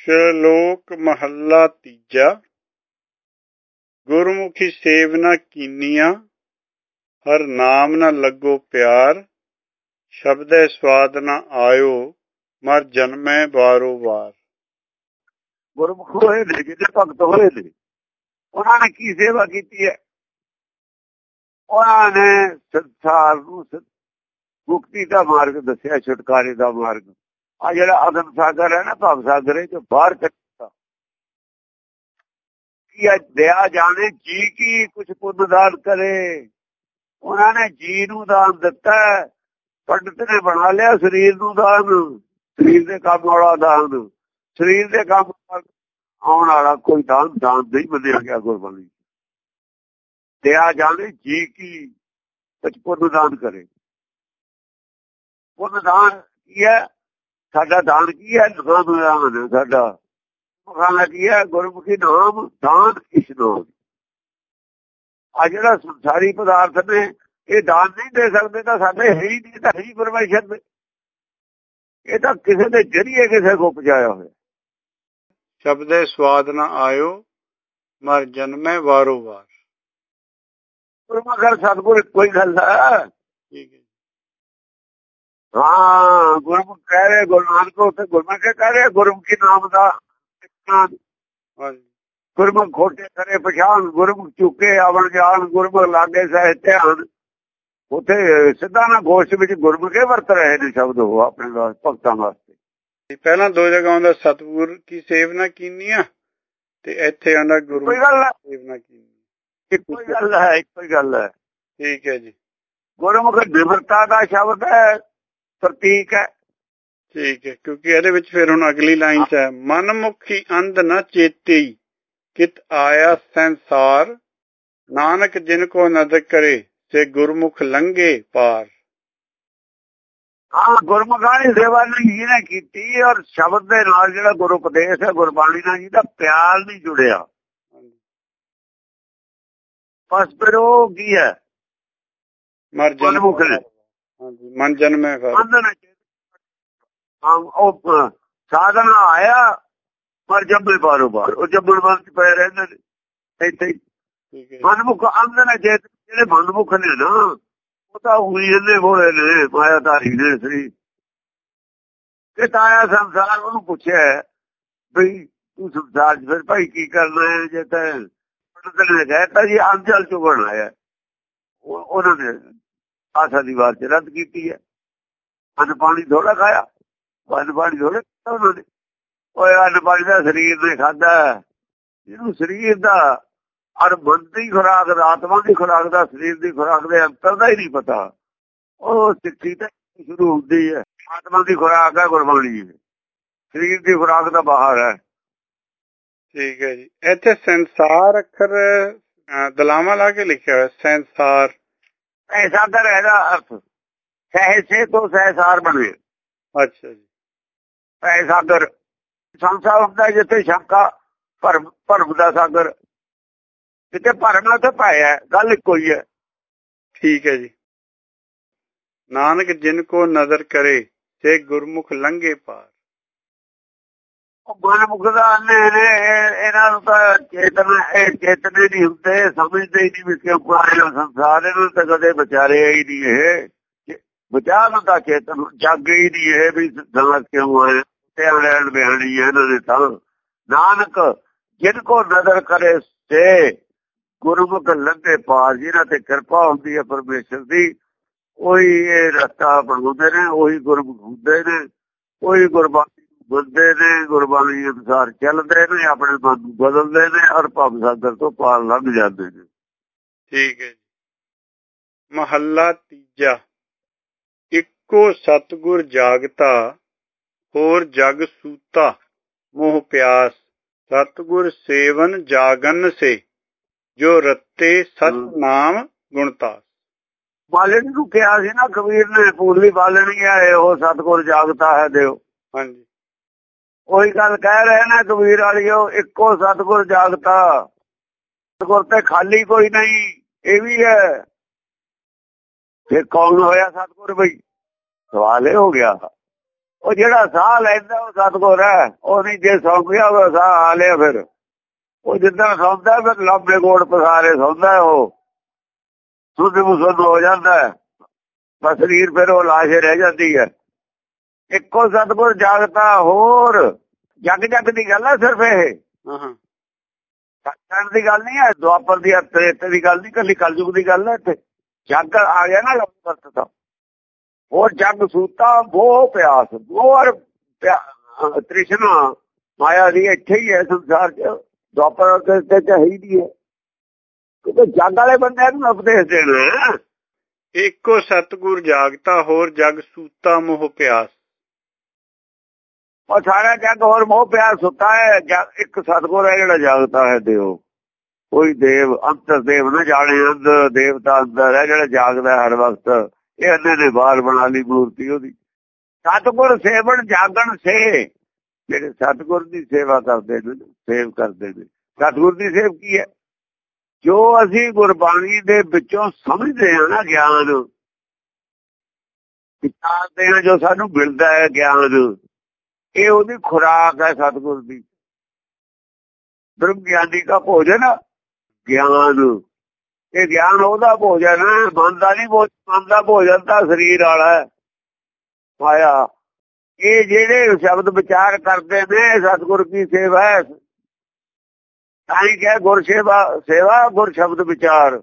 ਸ਼ਲੋਕ ਮਹੱਲਾ ਤੀਜਾ। ਗੁਰਮੁਖੀ ਸੇਵਨਾ ਕੀਨੀਆਂ, ਹਰ ਨਾਮ ਨਾ ਲੱਗੋ ਪਿਆਰ, ਸ਼ਬਦੇ ਸਵਾਦ ਨਾ ਆਇਓ, ਮਰ ਜਨਮੈ ਬਾਰੋ ਬਾਰ ਗੁਰਮੁਖ ਹੋਏ ਨੇ ਜਿਹੜੇ ਭਗਤ ਹੋਏ ਨੇ, ਉਹਨਾਂ ਨੇ ਕੀ ਸੇਵਾ ਕੀਤੀ ਹੈ? ਉਹਨਾਂ ਨੇ ਸੰਸਾਰ ਨੂੰ ਮੁਕਤੀ ਦਾ ਮਾਰਗ ਦੱਸਿਆ, ਛੁਟਕਾਰੇ ਦਾ ਮਾਰਗ। ਆ ਜਿਹੜਾ ਅਗਨ ਸਾਗਰ ਹੈ ਨਾ, ਭਵ ਸਾਗਰ ਇਹ ਤੋਂ ਬਾਹਰ ਕੱਢਤਾ ਕੀ ਆ ਦਿਆ ਜਾਣੇ, ਜੀ ਕੀ ਕੁਝ ਪੁੰਨ ਦਾਨ ਕਰੇ? ਉਹਨਾਂ ਨੇ ਜੀ ਨੂੰ ਦਾਨ ਦਿੱਤਾ ਪੰਡਤ ਨੇ ਬਣਾ ਲਿਆ ਸਰੀਰ ਨੂੰ ਦਾਨ। ਸਰੀਰ ਦੇ ਕੰਮ ਵਾਲਾ ਦਾਨ। ਸਰੀਰ ਦੇ ਕੰਮ ਆਉਣ ਵਾਲਾ ਕੋਈ ਦਾਨ ਦਾਨ ਨਹੀਂ ਮੰਨਿਆ ਗਿਆ ਗੁਰਬਾਣੀ ਦਿਆ ਜਾਣੇ, ਜੀ ਕੀ ਕੁਝ ਪੁੰਨ ਦਾਨ ਕਰੇ। ਪੁੰਨ ਦਾਨ ਕੀ ਹੈ? ਸਾਡਾ ਦਾਨ ਕੀ ਹੈ? ਨਾਮ ਦਾਨ ਸਾਡਾ। ਮਖਾਨਾ ਕੀ ਹੈ? ਗੁਰਮੁਖੀ ਨਾਮ ਦਾਨ ਇਸ਼ਨਾਨ ਆ ਜਿਹੜਾ ਸੰਸਾਰੀ ਪਦਾਰਥ ਨੇ ਇਹ ਦਾਨ ਨਹੀਂ ਦੇ ਸਕਦੇ ਤਾਂ ਸਾਡੇ ਹੈ ਹੀ ਨਹੀਂ ਤਾਂ ਹੀ ਪਰਮੇਸ਼ਰ ਦੇ ਇਹ ਤਾਂ ਕਿਸੇ ਦੇ ਜਰੀਏ ਕਿਸੇ ਕੋ ਪਹੁੰਚਾਇਆ ਹੋਇਆ। ਸ਼ਬਦੇ ਸਵਾਦ ਨਾ ਆਇਓ ਮਰ ਜਨਮੈ ਵਾਰੋ ਵਾਰ। ਗੁਰਮੁਖਰ ਸਤਗੁਰ ਕੋਈ ਗੱਲ ਠੀਕ ਹੈ। ਹਾਂ ਗੁਰਮੁਖ ਕਹਿ ਰਹੇ ਗੁਰੂ ਨਾਨਕ ਉੱਤੇ ਗੁਰਮੁਖ ਕਹਿ ਰਹੇ ਗੁਰਮੁਖੀ ਨਾਮ ਦਾ ਗੁਰਮੁਖ ਖੋਟੇ ਕਰੇ ਪਛਾਣ ਗੁਰਮੁਖ ਚੁੱਕੇ ਆਵਣ ਜਾਣ ਗੁਰਮੁਖ ਲਾਗੇ ਸਹਿ ਧਿਆਨ। ਉਥੇ ਸਿੱਧਾ ਨਾ ਗੋਸ਼ ਵਿੱਚ ਗੁਰਮੁਖੇ ਵਰਤ ਰਹੇ ਨੇ ਸ਼ਬਦ ਉਹ ਆਪਣੇ ਭਗਤਾਂ ਵਾਸਤੇ। ਪਹਿਲਾਂ ਦੋ ਜਗ੍ਹਾ ਆਉਂਦਾ ਸਤਿਗੁਰ ਕੀ ਸੇਵਨਾ ਕੀਨੀਆਂ ਤੇ ਇੱਥੇ ਆਉਂਦਾ ਗੁਰੂ ਕੋਈ ਗੱਲ ਹੈ ਸੇਵਨਾ ਕੀਨੀ ਇੱਕੋ ਗੱਲ ਹੈ ਇੱਕੋ ਗੱਲ ਹੈ। ਠੀਕ ਹੈ ਜੀ। ਗੁਰਮੁਖ ਨਿਮਰਤਾ ਦਾ ਸ਼ਬਦ ਹੈ ਪ੍ਰਤੀਕ ਹੈ। ਠੀਕ ਹੈ ਕਿਉਂਕਿ ਇਹਦੇ ਵਿੱਚ ਫਿਰ ਹੁਣ ਅਗਲੀ ਲਾਈਨ 'ਚ ਹੈ। ਮਨਮੁਖੀ ਅੰਧ ਨ ਚੇਤੀ ਕਿਤ ਆਇਆ ਸੰਸਾਰ ਨਾਨਕ ਜਿਨ ਕੋ ਨਦਰ ਕਰੇ ਸੇ ਗੁਰਮੁਖ ਲੰਗੇ ਪਾਰ। ਹਾਂ ਗੁਰਮੁਖਾਂ ਦੀ ਸੇਵਾ ਨਹੀਂ ਜਿਹਨੇ ਕੀਤੀ ਔਰ ਸ਼ਬਦ ਦੇ ਨਾਲ ਜਿਹੜਾ ਗੁਰੂ ਉਪਦੇਸ਼ ਹੈ ਗੁਰਬਾਣੀ ਨਾਲ ਜਿਹਦਾ ਪਿਆਰ ਨਹੀਂ ਜੁੜਿਆ। ਬਸ ਫਿਰ ਉਹ ਕੀ ਹੈ? ਮਰ ਨੇ। ਹਾਂਜੀ ਮਨ ਜਨਮੈ ਫਿਰ ਹਾਂ ਉਹ ਸਾਧਨਾ ਆਇਆ ਪਰ ਜੰਮੇ ਬਾਰੋ ਬਾਰ ਉਹ ਜੰਮਣ ਵਾਂਗ ਪਏ ਰਹਿੰਦੇ ਨੇ ਇੱਥੇ ਮਨਮੁਖ ਅੰਦਰ ਜੇ ਜਿਹੜੇ ਮਨਮੁਖ ਨੇ ਨਾ ਉਹ ਤਾਂ ਉਹੀ ਇਹਨੇ ਬੋਲੇ ਨੇ ਮਾਇਆ ਧਾਰੀ ਨੇ ਸ੍ਰੀ। ਕਿ ਤਾਇਆ ਸੰਸਾਰ ਉਹਨੂੰ ਪੁੱਛਿਆ ਵੀ ਤੂੰ ਸੰਸਾਰ 'ਚ ਫਿਰ ਭਾਈ ਕੀ ਕਰਨਾ ਹੈ ਜੇ ਤਾਂ ਪੰਡਤ ਨੇ ਕਹਿਤਾ ਜੀ ਅੰਜਲ ਚੁਗਣ ਆਇਆ। ਉਹ- ਉਹਨਾਂ ਨੇ ਆਸਾ ਦੀ ਵਾਰ ਚ ਰੱਦ ਕੀਤੀ ਹੈ। ਅੰਨ ਪਾਣੀ ਥੋੜਾ ਖਾਇਆ। ਅੰਨ ਪਾਣੀ ਥੋੜਾ ਉਹਨਾਂ ਨੇ। ਓਏ ਅੰਨ ਪਾਣੀ ਦਾ ਸਰੀਰ ਨੇ ਖਾਦਾ ਜਿਹਨੂੰ ਸਰੀਰ ਦਾ ਅਰ ਮਨ ਦੀ ਖੁਰਾਕ ਦਾ ਆਤਮਾ ਦੀ ਖੁਰਾਕ ਦਾ ਸਰੀਰ ਦੀ ਖੁਰਾਕ ਦੇ ਅੰਤਰ ਦਾ ਹੀ ਨਹੀਂ ਪਤਾ। ਉਹ ਸਿੱਖੀ ਤਾਂ ਸ਼ੁਰੂ ਹੁੰਦੀ ਹੈ। ਆਤਮਾ ਦੀ ਖੁਰਾਕ ਹੈ ਗੁਰਬਾਣੀ ਸਰੀਰ ਦੀ ਖੁਰਾਕ ਦਾ ਬਾਹਰ ਹੈ। ਠੀਕ ਹੈ ਜੀ। ਇੱਥੇ ਸੰਸਾਰ ਅੱਖਰ ਅਹ, ਲਾ ਕੇ ਲਿਖਿਆ ਹੋਇਆ ਸੰਸਾਰ। ਐਸਾ ਕਰ ਇਹਦਾ ਅਰਥ। ਸਹਿਸੇ ਤੋਂ ਸਹਿਸਾਰ ਬਣੇ ਅੱਛਾ ਜੀ। ਸਾਗਰ ਸੰਸਾਰ ਹੁੰਦਾ ਜਿੱਥੇ ਸ਼ੰਕਾ ਭਰਮ ਭਰਮ ਦਾ ਸਾਗਰ। ਜਿੱਥੇ ਭਰਮ ਉੱਥੇ ਪਾਇਆ ਗੱਲ ਇੱਕੋ ਹੀ ਹੈ ਠੀਕ ਹੈ ਜੀ। ਨਾਨਕ ਜਿਨ ਕੋ ਨਜ਼ਰ ਕਰੇ ਸੇ ਗੁਰਮੁਖ ਲੰਗੇ ਪਾਰ। ਮਨ ਮੁਖਦਾ ਨੇ, ਇਹਨਾਂ ਨੂੰ ਤਾਂ ਚੇਤਨ, ਇਹ ਚੇਤਨੇ ਨਹੀਂ ਹੁੰਦੇ, ਸਮਝਦੇ ਹੀ ਨਹੀਂ ਵੀ ਕਿਉਂ ਪਾਇਆ ਸੰਸਾਰ ਇਹਨਾਂ ਨੂੰ ਤਾਂ ਕਦੇ ਵਿਚਾਰੇ ਹੀ ਨਹੀਂ ਇਹ। ਬਚਾ ਨੂੰ ਚੇਤਨ, ਜਾਗੇ ਹੀ ਨਹੀਂ ਇਹ ਵੀ ਸੰਸਾਰ ਕਿਉਂ ਆਇਆ ਤੇ ਲੈਣ ਬਿਆਨੀ ਇਹਨਾਂ ਦੇ ਤਾਂ। ਨਾਨਕ, ਜਿਨ ਕੋ ਨਜ਼ਰ ਕਰੇ ਸੇ, ਗੁਰਮੁਖ ਲੰਘੇ ਪਾਰ ਜਿਹਨਾਂ ਤੇ ਕਿਰਪਾ ਹੁੰਦੀ ਹੈ ਪਰਮੇਸ਼ਰ ਦੀ, ਉਹੀ ਇਹ ਰਸਤਾ ਬਣਾਉਂਦੇ ਨੇ, ਉਹੀ ਗੁਰਮੁਖ ਹੁੰਦੇ ਨੇ, ਉਹੀ ਗੁਰਬਾਣੀ ਬੰਦੇ ਨੇ ਗੁਰਬਾਣੀ ਅਨੁਸਾਰ ਚੱਲਦੇ ਨੇ ਆਪਣੇ ਮਨ ਨੂੰ ਬਦਲਦੇ ਨੇ ਔਰ ਭਵ ਸਾਗਰ ਤੋਂ ਪਾਰ ਲੰਘ ਜਾਂਦੇ ਨੇ। ਠੀਕ ਹੈ ਮਹੱਲਾ ਤੀਜਾ। ਇੱਕੋ ਸਤਗੁਰ ਜਾਗਤਾ ਹੋਰ ਜਗ ਸੂਤਾ ਮੋਹ ਪਿਆਸ। ਸਤਗੁਰ ਸੇਵਨ ਜਾਗਨ ਸੇ ਜੋ ਰੱਤੇ ਸਤ ਨਾਮ ਗੁਣਤਾ ਬਾਲਣ ਨੂੰ ਕਿਹਾ ਸੀ ਨਾ ਕਬੀਰ ਨੇ ਪੂਰਲੀ ਬਾਲਣ ਹੀ ਹੈ ਉਹ ਸਤਗੁਰ ਜਾਗਤਾ ਹੈ ਦਿਓ ਹਾਂਜੀ। ਉਹੀ ਗੱਲ ਕਹਿ ਰਹੇ ਨੇ ਕਬੀਰ ਵਾਲਿਓ, ਇੱਕੋ ਸਤਗੁਰ ਜਾਗਤਾ। ਸਤਗੁਰ ਤੇ ਖਾਲੀ ਕੋਈ ਨਹੀਂ, ਇਹ ਵੀ ਹੈ। ਫਿਰ ਕੌਣ ਹੋਇਆ ਸਤਗੁਰ ਬਈ? ਸਵਾਲ ਇਹ ਹੋ ਗਿਆ। ਉਹ ਜਿਹੜਾ ਸਾਹ ਲੈਂਦਾ, ਉਹ ਸਤਗੁਰ ਹੈ। ਉਹ ਨਹੀਂ ਜੇ ਸੌਂ ਗਿਆ ਉਹ ਸਾਹ ਆ ਲਿਆ ਫਿਰ। ਉਹ ਜਿੱਦਾਂ ਸੌਂਦਾ ਫਿਰ ਲੰਬੇ ਗੋੜ ਪਸਾਰੇ ਸੌਂਦਾ ਉਹ। ਸੁਧ ਮੁਸਦ ਹੋ ਜਾਂਦਾ ਬਸ ਸਰੀਰ ਫਿਰ ਉਹ ਲਾਸ਼ ਰਹਿ ਜਾਂਦੀ ਹੈ। ਇੱਕੋ ਸਤਗੁਰ ਜਾਗਤਾ ਹੋਰ। ਜਗ ਜਗ ਦੀ ਗੱਲ ਹੈ ਸਿਰਫ ਇਹ। ਹਾਂ ਹਾਂ। ਦੀ ਗੱਲ ਨਹੀਂ ਹੈ ਦੁਆਪਰ ਦੀ ਤ੍ਰੇਤੇ ਦੀ ਗੱਲ ਨਹੀਂ ਕੱਲੀ ਕਲਯੁਗ ਦੀ ਗੱਲ ਹੈ ਇੱਥੇ। ਜਗ ਆ ਗਿਆ ਨਾ ਲਫ਼ਜ਼ ਤਾਂ ਹੋਰ ਜਗ ਸੂਤਾ ਉਹ ਪਿਆਸ ਹੋਰ ਤ੍ਰਿਸ਼ਨਾ ਮਾਇਆ ਦੀ ਇੱਥੇ ਹੀ ਹੈ ਸੰਸਾਰ 'ਚ। ਦੁਆਪਰ ਤੇ ਤੇ ਹੀ ਦੀ ਹੈ। ਕਿਉਂਕਿ ਜਗ ਵਾਲੇ ਬੰਦਿਆਂ ਨੂੰ ਉਪਦੇਸ਼ ਦੇਣਾ ਇੱਕੋ ਸਤਗੁਰ ਜਾਗਤਾ ਹੋਰ ਜਗ ਸੂਤਾ ਮੋਹ ਪਿਆਸ। ਉਹ ਸਾਰਾ ਜਗ ਹੋਰ ਮੋਹ ਪਿਆਰ ਸੁੱਤਾ ਹੈ ਇੱਕ ਸਤਗੁਰ ਹੈ ਜਿਹੜਾ ਜਾਗਤਾ ਹੈ ਦਿਓ। ਕੋਈ ਦੇਵ, ਅੰਤਰ ਦੇਵ ਨਾ ਜਾਣੇ, ਅੰਦਰ ਦੇਵਤਾ ਅੰਦਰ ਹੈ ਜਿਹੜਾ ਜਾਗਦਾ ਹਰ ਵਕਤ। ਇਹ ਅੰਨੇ ਨੇ ਬਾਹਰ ਬਣਾ ਲਈ ਮੂਰਤੀ ਉਹਦੀ। ਸਤਗੁਰ ਸੇਵਣ ਜਾਗਣ ਸੇ। ਜਿਹੜੇ ਸਤਗੁਰ ਦੀ ਸੇਵਾ ਕਰਦੇ ਨੇ, ਸੇਵ ਕਰਦੇ ਨੇ। ਸਤਗੁਰ ਦੀ ਸੇਵ ਕੀ ਹੈ? ਜੋ ਅਸੀਂ ਗੁਰਬਾਣੀ ਦੇ ਵਿੱਚੋਂ ਸਮਝਦੇ ਹਾਂ ਨਾ ਗਿਆਨ ਵਿਚਾਰਦੇ ਹਾਂ ਜੋ ਸਾਨੂੰ ਮਿਲਦਾ ਹੈ ਗਿਆਨ ਇਹ ਉਹਦੀ ਖੁਰਾਕ ਹੈ ਸਤਗੁਰ ਦੀ। ਬ੍ਰਹਮ ਗਿਆਨੀ ਦਾ ਭੋਜਨ ਗਿਆਨ। ਇਹ ਗਿਆਨ ਉਹਦਾ ਭੋਜਨ ਹੈ। ਮਨ ਦਾ ਨਹੀਂ ਮਨ ਦਾ ਭੋਜਨ ਤਾਂ ਸਰੀਰ ਵਾਲਾ ਹੈ। ਆਇਆ ਇਹ ਜਿਹੜੇ ਸ਼ਬਦ ਵਿਚਾਰ ਕਰਦੇ ਨੇ ਸਤਗੁਰ ਦੀ ਸੇਵਾ ਹੈ। ਤਾਂ ਹੀ ਕਹੇ ਗੁਰ ਸੇਵਾ ਸੇਵਾ ਗੁਰ ਸ਼ਬਦ ਵਿਚਾਰ।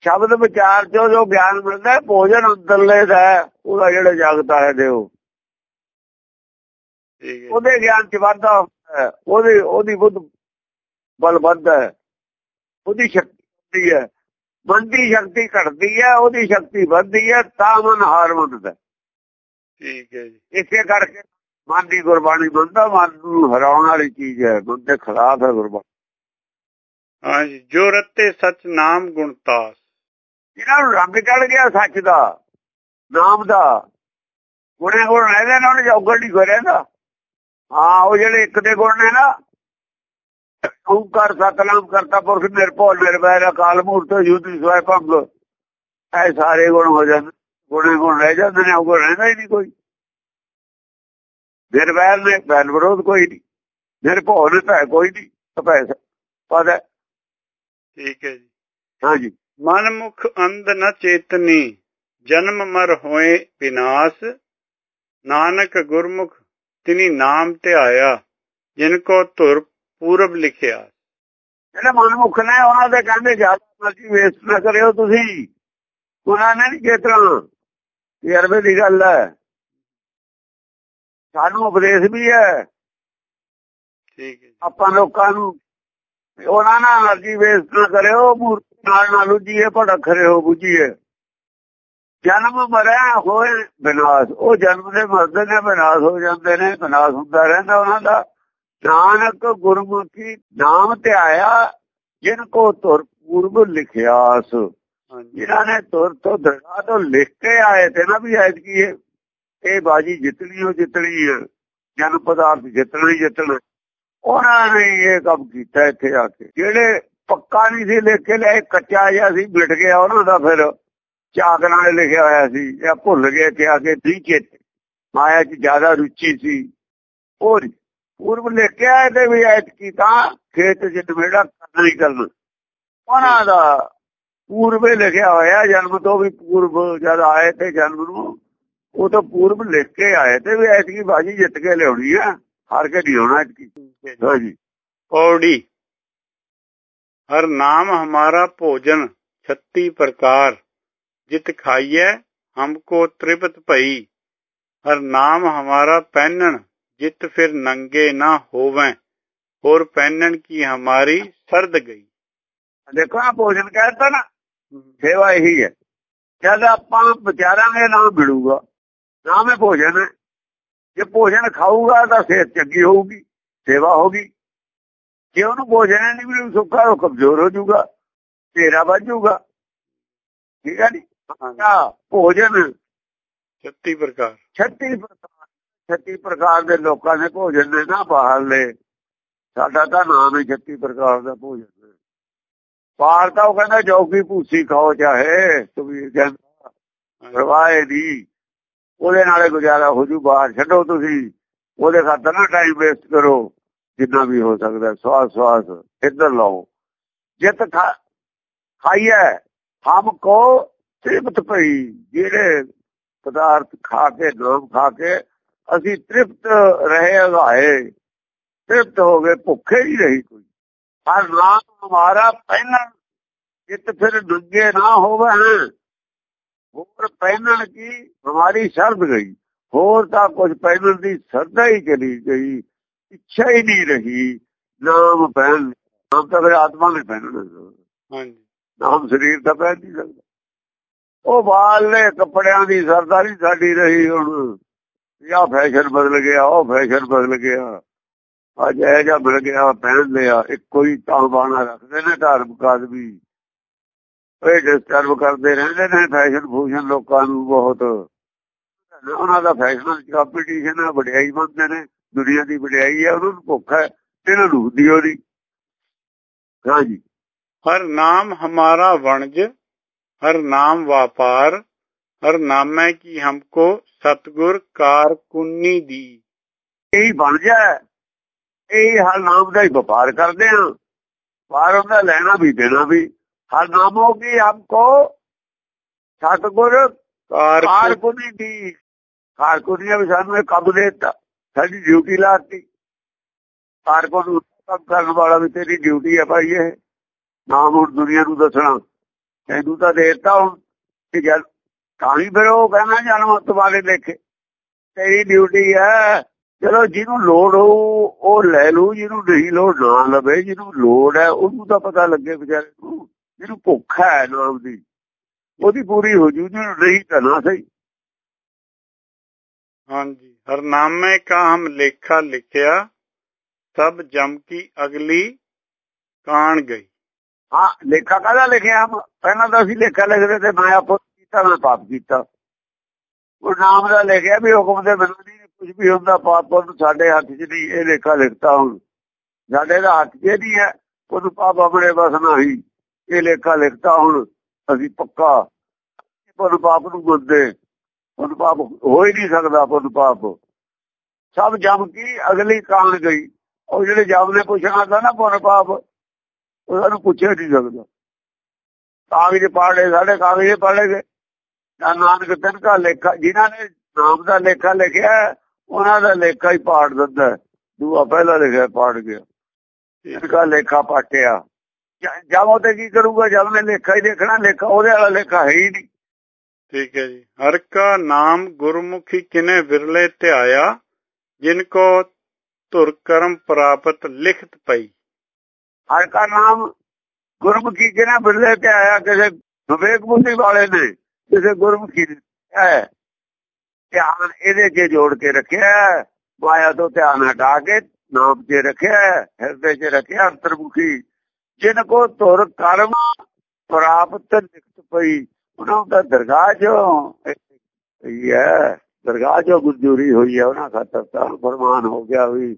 ਸ਼ਬਦ ਵਿਚਾਰ ਚੋਂ ਜੋ ਗਿਆਨ ਮਿਲਦਾ, ਭੋਜਨ ਅੰਦਰਲੇ ਦਾ ਉਹਦਾ ਜਿਹੜਾ ਜਗਤਾ ਹੈ ਦਿਓ ਉਹਦੇ ਗਿਆਨ ਚ ਵਾਧਾ ਹੁੰਦਾ ਉਹਦੀ ਉਹਦੀ ਬੁੱਧ ਬਲ ਵੱਧਦਾ ਹੈ। ਉਹਦੀ ਸ਼ਕਤੀ ਹੈ। ਮਨ ਦੀ ਸ਼ਕਤੀ ਘਟਦੀ ਹੈ ਉਹਦੀ ਸ਼ਕਤੀ ਵੱਧਦੀ ਹੈ ਤਾਂ ਮਨ ਹਾਰ ਮੰਨਦਾ ਠੀਕ ਹੈ ਜੀ। ਇਸੇ ਕਰਕੇ ਮਨ ਦੀ ਗੁਰਬਾਣੀ ਬੰਦਾ ਮਨ ਨੂੰ ਹਰਾਉਣ ਵਾਲੀ ਚੀਜ਼ ਹੈ। ਮਨ ਦੇ ਖਿਲਾਫ ਹੈ ਗੁਰਬਾਣੀ। ਹਾਂਜੀ ਜੋ। ਰਤੇ ਸਚ ਨਾਮ ਗੁਣਤਾਸ ਇਹਨਾਂ ਨੂੰ ਰੰਗ ਚੜ ਗਿਆ ਸੱਚ ਦਾ ਨਾਮ ਦਾ ਗੁਣੇ ਗੁਣ ਰਹਿੰਦੇ ਨੇ ਉਹਨੇ ਜੋਗੜ ਨਹੀਂ ਕਰਿਆ ਹਾਂ ਉਹ ਜਿਹੜੇ ਇੱਕ ਦੇ ਗੁਣ ਨੇ ਨਾ ਓੰਕਾਰ ਸਤਨਾਮ ਕਰਤਾ ਪੁਰਖ ਨਿਰਭਉ ਨਿਰਵੈਰ ਅਕਾਲ ਮੂਰਤ ਜੁਦੀ ਸਵੈ ਭੰਗ। ਐ ਸਾਰੇ ਗੁਣ ਹੋ ਜਾਂਦੇ ਗੁਣੇ ਗੁਣ ਰਹਿ ਜਾਂਦੇ ਨੇ ਉਹ ਰਹਿੰਦਾ ਹੀ ਨਹੀਂ ਕੋਈ। ਨਿਰਵੈਰ ਨੇ ਬੈਲ ਵਿਰੋਧ ਕੋਈ ਨਹੀਂ। ਨਿਰਭਉ ਨੇ ਭੈ ਕੋਈ ਨਹੀਂ ਭੈ ਪਦ ਠੀਕ ਹੈ ਜੀ। ਹਾਂਜੀ। ਮਨ ਮੁਖ ਅੰਧ ਨ ਚੇਤਨੀ ਜਨਮ ਮਰ ਹੋਏ ਵਿਨਾਸ਼ ਨਾਨਕ ਗੁਰਮੁਖ ਤਿਨੀ ਨਾਮ ਧਿਆਇਆ ਜਿਨ ਕੋ ਧੁਰ ਪੂਰਬ ਲਿਖਿਆ। ਜਿਹੜੇ ਮਨਮੁਖ ਨੇ ਉਹਨਾਂ ਦੇ ਕਹਿੰਦੇ ਜ਼ਿਆਦਾ ਮਰਜ਼ੀ ਵੇਸਟ ਨਾ ਕਰਿਓ ਤੁਸੀਂ। ਉਹਨਾਂ ਨੇ ਨਹੀਂ ਚੇਤਨਾ ਇਹ ਅਰਬੇ ਦੀ ਗੱਲ ਹੈ। ਸਾਨੂੰ ਉਪਦੇਸ਼ ਵੀ ਹੈ। ਠੀਕ ਹੈ ਆਪਾਂ ਲੋਕਾਂ ਨੂੰ ਉਹਨਾਂ ਨਾਲ ਮਰਜ਼ੀ ਵੇਸਟ ਨਾ ਕਰਿਓ। ਮੂਰਤੀ ਨਾਲ ਨਾ ਲੁੱਜੀਏ ਭੜਖਰੇ ਹੋ ਬੁੱਝੀਏ। ਜਨਮ ਮਰਿਆ ਹੋਏ ਵਿਨਾਸ਼ ਉਹ ਜਨਮ ਦੇ ਮਰਦੇ ਨੇ ਵਿਨਾਸ਼ ਹੋ ਜਾਂਦੇ ਨੇ ਵਿਨਾਸ਼ ਹੁੰਦਾ ਰਹਿੰਦਾ ਉਹਨਾਂ ਦਾ। ਨਾਨਕ ਗੁਰਮੁਖੀ ਨਾਮ ਧਿਆਇਆ ਜਿਨ ਕੋ ਤੁਰ ਪੂਰਬ ਲਿਖਿਆਸ। ਜਿਨ੍ਹਾਂ ਨੇ ਤੁਰ ਤੋਂ ਦਰਗਾਹ ਤੋਂ ਲਿਖ ਕੇ ਆਏ ਤੇ ਨਾ ਵੀ ਐਤ ਕੀ ਇਹ ਬਾਜੀ ਜਿੱਤਣੀ ਹੋ ਜਿੱਤਣੀ ਹੈ ਜਨ ਪਦਾਰਥ ਜਿੱਤਣਾ ਹੀ ਜਿੱਤਣਾ। ਉਹਨਾਂ ਨੇ ਇਹ ਕੰਮ ਕੀਤਾ ਇੱਥੇ ਆ ਕੇ। ਜਿਹੜੇ ਪੱਕਾ ਨਹੀਂ ਸੀ ਲਿਖ ਕੇ ਲੈ ਕੱਚਾ ਜਿਹਾ ਸੀ ਮਿਟ ਗਿਆ ਉਹਨਾਂ ਦਾ ਫਿਰ। ਚਾਕ ਨਾਲ ਲਿਖਿਆ ਹੋਇਆ ਸੀ, ਇਹ ਭੁੱਲ ਗਏ ਕਿ ਆ ਕੇ ਤੀਚੇ ਮਾਇਆ 'ਚ ਜ਼ਿਆਦਾ ਰੁਚੀ ਸੀ। ਉਹ ਪੂਰਬ ਨੇ ਕਿਹਾ ਇਹਦੇ ਵੀ ਐਤ ਕੀਤਾ ਖੇਤ ਜਿੱਦ ਮੇੜਾ ਕਰਨਾ ਹੀ ਕਰਨਾ। ਉਹਨਾਂ ਦਾ ਪੂਰਬੇ ਲਿਖਿਆ ਹੋਇਆ, ਜਨਮ ਤੋਂ ਵੀ ਪੂਰਬ ਜਦ ਆਏ ਤੇ ਜਨਮ ਨੂੰ, ਉਹ ਤਾਂ ਪੂਰਬ ਲਿਖ ਕੇ ਆਏ ਤੇ ਵੀ ਐਤਕੀ ਬਾਜੀ ਜਿੱਤ ਕੇ ਲਿਆਉਣੀ ਆ, ਹਰ ਕੇ ਨਹੀਂ ਹੋਣਾ ਐਤਕੀ। ਹਾਂਜੀ ਔੜੀ ਹਰ ਨਾਮ ਹਮਾਰਾ ਭੋਜਨ 36 ਪ੍ਰਕਾਰ। जित खाइए हमको तृप्त भई हर नाम हमारा पहनन जित फिर नंगे ना होवें और पहनन की हमारी सर्द गई ਦੇਖੋ ਆ ਭੋਜਨ ਕਹਿੰਦਾ ਨਾ ਸੇਵਾ ਇਹੀ ਹੈ ਜਦ ਆਪਾਂ ਵਿਚਾਰਾਂਗੇ ਨਾ ਮਿਲੂਗਾ ਨਾਮ ਹੈ ਭੋਜਨ ਜੇ ਭੋਜਨ ਖਾਊਗਾ ਤਾਂ ਸਿਹਤ ਚੰਗੀ ਹੋਊਗੀ ਸੇਵਾ ਹੋਗੀ ਜੇ ਉਹਨੂੰ ਭੋਜਨ ਨਹੀਂ ਮਿਲੂ ਸੁੱਕਾ ਉਹ ਕਮਜ਼ੋਰ ਹੋ ਜਾਊਗਾ ਤੇਰਾ ਵੱਜ ਜਾਊਗਾ ਠੀਕ ਹੈ ਨਹੀਂ ਹਾਂ ਭੋਜਨ। 36 ਪ੍ਰਕਾਰ। 36 ਪ੍ਰਕਾਰ। 36 ਪ੍ਰਕਾਰ ਦੇ ਲੋਕਾਂ ਨੇ ਭੋਜਨ ਦੇ ਨਾ ਬਾਹਰ ਲੈ ਸਾਡਾ ਤਾਂ ਨਾਮ ਹੀ 36 ਪ੍ਰਕਾਰ ਦਾ ਭੋਜਨ ਪਾਰ ਤਾਂ ਉਹ ਕਹਿੰਦਾ ਜੋਗੀ ਭੂਸੀ ਖਾਓ ਚਾਹੇ ਸੁਵੀਰ ਕਹਿੰਦਾ ਰਵਾਏ ਦੀ ਉਹਦੇ ਨਾਲੇ ਗੁਜ਼ਾਰਾ ਹੋ ਜੂ ਬਾਹਰ ਛੱਡੋ ਤੁਸੀਂ। ਉਹਦੇ ਖਾਤਰ ਨਾ ਟਾਈਮ ਵੇਸਟ ਕਰੋ ਜਿੰਨਾ ਵੀ ਹੋ ਸਕਦਾ। ਸਵਾਸ ਸਵਾਸ ਇੱਧਰ ਲਾਓ। ਜਿੱਤ ਖਾਈਏ। ਹਮ ਕੋ ਤ੍ਰਿਪਤ ਪਈ ਜਿਹੜੇ ਪਦਾਰਥ ਖਾ ਕੇ ਨਾਮ ਖਾ ਕੇ ਅਸੀਂ ਤ੍ਰਿਪਤ ਰਹੇ ਅਗਾਏ ਤ੍ਰਿਪਤ ਹੋ ਗਏ ਭੁੱਖੇ ਹੀ ਰਹੀ ਕੋਈ। ਹਰ ਨਾਮ ਹਮਾਰਾ ਪਹਿਨਣ ਜਿੱਤ ਫਿਰ ਦੁੱਗੇ ਨਾ ਹੋਵੇ ਹੋਰ ਪਹਿਨਣ ਕੀ? ਹਮਾਰੀ ਸ਼ਰਤ ਗਈ। ਹੋਰ ਤਾਂ ਕੁਝ ਪਹਿਨਣ ਦੀ ਸਰਦਾ ਹੀ ਚਲੀ ਗਈ। ਇੱਛਾ ਹੀ ਨਹੀਂ ਰਹੀ। ਨਾਮ ਪਹਿਨ ਨਾਮ ਤਾਂ ਫਿਰ ਆਤਮਾ ਨੇ ਪਹਿਨਣਾ। ਹਾਂਜੀ। ਨਾਮ ਸਰੀਰ ਤਾਂ ਪਹਿਨ ਨਹੀਂ ਸਕਦਾ। ਉਹ ਬਾਲ ਨੇ, ਕੱਪੜਿਆਂ ਦੀ ਸਰਦਾਰੀ ਸਾਡੀ ਰਹੀ ਹੁਣ। ਜਾਂ ਫੈਸ਼ਨ ਬਦਲ ਗਿਆ, ਉਹ ਫੈਸ਼ਨ ਬਦਲ ਗਿਆ। ਅੱਜ ਇਹ ਜਾਂ ਮਿਲ ਗਿਆ ਪਹਿਨ ਲਿਆ ਇੱਕੋ ਹੀ ਤਾਂ ਰੱਖਦੇ ਨੇ ਧਾਰਮਿਕ ਆਦਮੀ ਇਹ ਡਿਸਟਰਬ ਕਰਦੇ ਰਹਿੰਦੇ ਨੇ ਫੈਸ਼ਨ ਫੂਸ਼ਨ ਲੋਕਾਂ ਨੂੰ ਬਹੁਤ। ਉਹਨਾਂ ਦਾ ਫੈਸ਼ਨ ਕੰਪੀਟੀਸ਼ਨ ਹੈ ਵਡਿਆਈ ਮੰਨਦੇ ਨੇ, ਦੁਨੀਆ ਦੀ ਵਡਿਆਈ ਹੈ ਉਹਨਾਂ ਨੂੰ ਭੁੱਖ ਹੈ, ਇਹਨਾਂ ਨੂੰ ਹੁੰਦੀ ਉਹਦੀ। ਹਾਂਜੀ। ਹਰ ਨਾਮ ਹਮਾਰਾ ਵਣਜ ਹਰ ਨਾਮ ਵਪਾਰ ਹਰ ਨਾਮੈ ਕੀ ਹਮਕੋ ਸਤਗੁਰ ਕਾਰ ਕੁੰਨੀ ਦੀ। ਇਹ ਬਣ ਜਾ ਇਹ ਹਰ ਨਾਮ ਦਾ ਹੀ ਵਪਾਰ ਕਰਦੇ ਆ ਵਾਰ ਉਹਦਾ ਲੈਣਾ ਵੀ ਦੇਣਾ ਵੀ। ਹਰ ਨਾਮੋਂ ਕੀ ਹਮਕੋ ਸਤਗੁਰ ਕਾਰ ਕੁੰਨੀ ਦੀ। ਕਾਰ ਕੁੰਨੀ ਵੀ ਸਾਨੂੰ ਇਹ ਕੰਮ ਦੇਤਾ। ਸਾਡੀ ਡਿਊਟੀ ਲਾਤੀ ਕਾਰ ਕੋ ਨੂੰ ਕੰਮ ਕਰਨ ਵਾਲਾ ਵੀ ਤੇਰੀ ਡਿਊਟੀ ਹੈ ਭਾਈ ਇਹ। ਨਾਮ ਹੁਣ ਦੁਨੀਆ ਨੂੰ ਦੱਸਣਾ। ਤੈਨੂੰ ਤਾਂ ਦੇਤਾ ਹੁਣ। ਕਿ ਜਦ ਕਾਹੀ ਫਿਰ ਉਹ ਕਹਿੰਦਾ ਜਨਮ ਤੁਹਾਡੇ ਦੇਖੇ ਤੇਰੀ ਡਿਊਟੀ ਹੈ ਚਲੋ ਜਿਹਨੂੰ ਲੋੜ ਹੋ ਉਹ ਲੈ ਲੂ ਜਿਹਨੂੰ ਨਹੀਂ ਲੋੜ ਨਾ ਲਵੇ, ਜਿਹਨੂੰ ਲੋੜ ਹੈ, ਉਹਨੂੰ ਤਾਂ ਪਤਾ ਲੱਗੇ ਵਿਚਾਰੇ ਨੂੰ, ਜਿਹਨੂੰ ਭੁੱਖ ਹੈ ਨਾਮ ਦੀ ਉਹਦੀ ਪੂਰੀ ਹੋ ਜੂ, ਜਿਹਨੂੰ ਨਹੀਂ ਤਾਂ ਨਾ ਸਹੀ। ਹਾਂਜੀ ਹਰਨਾਮੇ ਕਾ ਹਮ ਲੇਖਾ ਲਿਖਿਆ, ਸਭ ਜਮ ਕੀ ਅਗਲੀ ਕਾਣ ਗਈ। ਹਾਂ, ਲੇਖਾ ਕਾਹਦਾ ਲਿਖਿਆ? ਹਮ ਪਹਿਲਾਂ ਤਾਂ ਅਸੀਂ ਲੇਖਾ ਲਿਖਦੇ ਤੇ ਮੈਂ ਆਪੋ ਕੀਤਾ, ਮੈਂ ਪਾਪ ਕੀਤਾ। ਉਹ ਨਾਮ ਦਾ ਲਿਖਿਆ ਵੀ ਹੁਕਮ ਦੇ ਬਿਨਾਂ ਨਹੀਂ ਕੁਝ ਵੀ ਹੁੰਦਾ, ਪਾਪ ਨੂੰ ਸਾਡੇ ਹੱਥ 'ਚ ਨਹੀਂ, ਇਹ ਲੇਖਾ ਲਿਖਤਾ ਹੁਣ। ਸਾਡੇ ਦਾ ਹੱਥ 'ਚ ਨਹੀਂ ਹੈ ਉਹਨੂੰ ਪਾਪ ਆਪਣੇ ਬਸ ਨਹੀਂ। ਇਹ ਲੇਖਾ ਲਿਖਤਾ ਹੁਣ, ਅਸੀਂ ਪੱਕਾ। ਉਹਨੂੰ ਪਾਪ ਨੂੰ ਗੁੱਦੇ ਉਹਨੂੰ ਪਾਪ ਹੋ ਹੀ ਨਹੀਂ ਸਕਦਾ ਉਹਨੂੰ ਪਾਪ। ਸਭ ਜਮ ਕੀ, ਅਗਲੀ ਕਾਣ ਗਈ? ਉਹ ਜਿਹੜੇ ਜਮ ਨੇ ਪੁੱਛਣਾ ਤਾਂ ਨਾ ਪੁੰਨ ਪਾਪ। ਉਹਨਾਂ ਨੂੰ ਪੁੱਛਿਆ ਨਹੀਂ ਸਕਦਾ। ਕਾਗਜ਼ ਪਾੜੇ ਸਾਡੇ ਕਾਗਜ਼ ਪਾੜੇ ਗਏ ਨਾਨਕ ਤਨ ਕਾ ਲੇਖਾ, ਜਿਨ੍ਹਾਂ ਨੇ ਨਾਮ ਦਾ ਲੇਖਾ ਲਿਖਿਆ, ਉਹਨਾਂ ਦਾ ਲੇਖਾ ਹੀ ਪਾੜ ਦਿੰਦਾ ਦੂਆ ਪਹਿਲਾ ਲਿਖਿਆ, ਪਾੜ ਗਿਆ। ਇਨਕਾ ਲੇਖਾ ਪਾਟਿਆ। ਜਾਵੋ ਤੇ ਕੀ ਕਰੂਗਾ, ਜਦ ਮੈਂ ਲੇਖਾ ਹੀ ਦੇਖਣਾ, ਲੇਖਾ ਉਹਦੇ ਵਾਲਾ ਲੇਖਾ ਹੈ ਹੀ ਨਹੀਂ। ਠੀਕ ਹੈ ਜੀ। ਹਰ ਕਾ ਨਾਮ ਗੁਰਮੁਖੀ ਕਿਨੇ ਵਿਰਲੇ ਧਿਆਇਆ, ਜਿਨ ਕੋ ਧੁਰ ਕਰਮ ਪ੍ਰਾਪਤ ਲਿਖਤ ਪਈ। ਹਰ ਕਾ ਨਾਮ ਗੁਰਮੁਖੀ ਕਿਨੇ ਵਿਰਲੇ ਧਿਆਇਆ ਕਿਸੇ ਵਿਵੇਕ ਬੁੱਧੀ ਵਾਲੇ ਨੇ, ਕਿਸੇ ਗੁਰਮੁਖੀ ਹੈ। ਧਿਆਨ ਇਹਦੇ 'ਚ ਜੋੜ ਕੇ ਰੱਖਿਆ ਮਾਇਆ ਤੋਂ ਧਿਆਨ ਹਟਾ ਕੇ ਨਾਮ 'ਚ ਰੱਖਿਆ ਹਿਰਦੇ 'ਚ ਰੱਖਿਆ ਅੰਤਰਮੁਖੀ। ਜਿਨ ਕੋ ਧੁਰ ਕਰਮ ਪ੍ਰਾਪਤ ਲਿਖਤ ਪਈ, ਉਹਨਾਂ ਦਾ ਦਰਗਾਹ 'ਚੋਂ ਹੈ। ਦਰਗਾਹ 'ਚੋਂ ਗੁਰਜੂਰੀ ਹੋਈ ਹੈ, ਉਹਨਾਂ ਖਾਤਰ ਤਾਂ ਫਰਮਾਨ ਹੋ ਗਿਆ ਵੀ।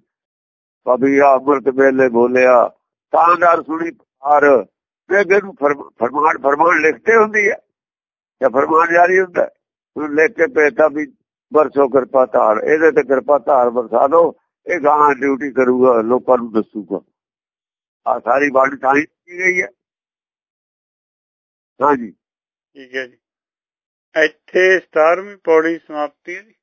ਕਬੀ ਅੰਮ੍ਰਿਤ ਵੇਲੇ ਬੋਲਿਆ ਤਾਂ ਦਰ ਸੁਣੀ ਪਾਰ ਤੇ ਨੂੰ ਫਰਮਾਨ ਫਰਮਾਨ ਲਿਖਤੇ ਹੁੰਦੀ ਹੈ। ਜਾਂ ਫਰਮਾਨ ਜਾਰੀ ਹੁੰਦਾ ਉਹ ਲਿਖ ਕੇ ਭੇਜਤਾ ਵੀ ਵਰਸੋ ਕਿਰਪਾ ਧਾਰ, ਇਹਦੇ ਤੇ ਕਿਰਪਾ ਧਾਰ ਵਰਸਾ ਦੋ, ਇਹ ਗਾਂ ਡਿਊਟੀ ਕਰੂਗਾ, ਲੋਕਾਂ ਨੂੰ ਦੱਸੂਗਾ। ਆ ਸਾਰੀ ਬਾਣੀ ਤਾਂ ਹੀ ਗਈ ਹੈ। ਹਾਂਜੀ। ਠੀਕ ਹੈ ਜੀ। ਇੱਥੇ 17ਵੀਂ ਪੌੜੀ ਸਮਾਪਤੀ ਹੈ ਜੀ।